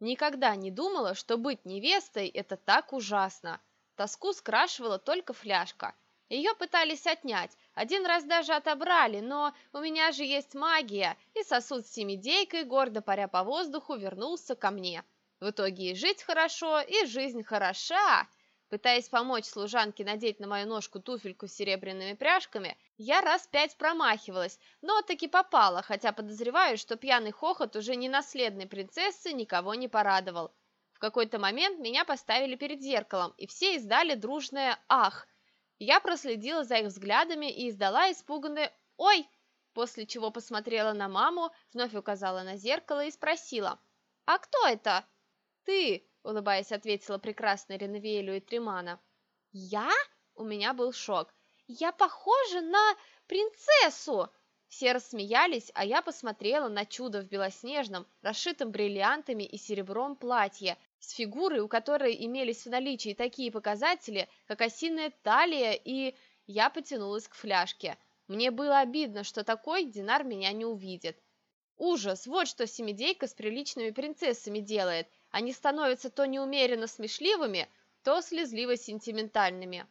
Никогда не думала, что быть невестой – это так ужасно. Тоску скрашивала только фляжка. Ее пытались отнять, один раз даже отобрали, но у меня же есть магия, и сосуд с семидейкой, гордо паря по воздуху, вернулся ко мне. В итоге и жить хорошо, и жизнь хороша. Пытаясь помочь служанке надеть на мою ножку туфельку с серебряными пряжками, я раз пять промахивалась, но таки попала, хотя подозреваю, что пьяный хохот уже ненаследной принцессы никого не порадовал. В какой-то момент меня поставили перед зеркалом, и все издали дружное «ах». Я проследила за их взглядами и издала испуганное «ой», после чего посмотрела на маму, вновь указала на зеркало и спросила «А кто это?» «Ты!» – улыбаясь, ответила прекрасная Реновиэлю и Тримана. «Я?» – у меня был шок. «Я похожа на принцессу!» Все рассмеялись, а я посмотрела на чудо в белоснежном, расшитом бриллиантами и серебром платье, с фигурой, у которой имелись в наличии такие показатели, как осиная талия, и я потянулась к фляжке. Мне было обидно, что такой Динар меня не увидит. Ужас, вот что семидейка с приличными принцессами делает. Они становятся то неумеренно смешливыми, то слезливо сентиментальными.